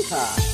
Yeehaw!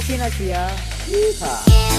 Novinasia. Yeehaw!